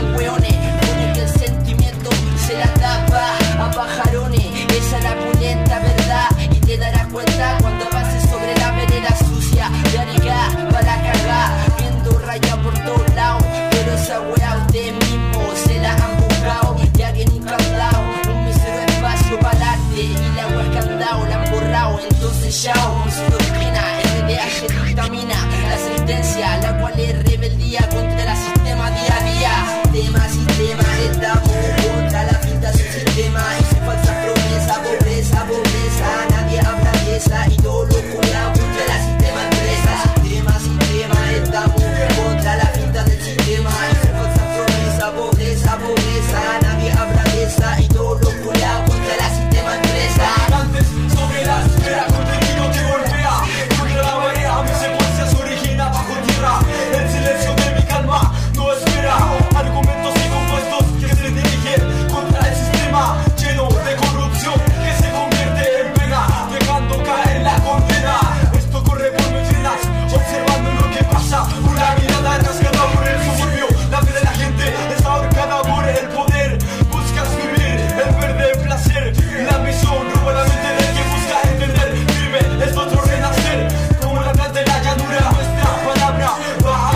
el sentimiento se la tapa a pajarones. Esa es la pulenta verdad y te darás cuenta cuando avances sobre la vereda sucia de Arica para cagar. Viendo raya por todos lados, pero esa wea ustedes mismos se la han buscado. Ya que nunca han dado un mísero espacio para el arte y la wea que han la han borrado. Entonces ya, su doctrina, RDH dictamina la sentencia, la cual es But I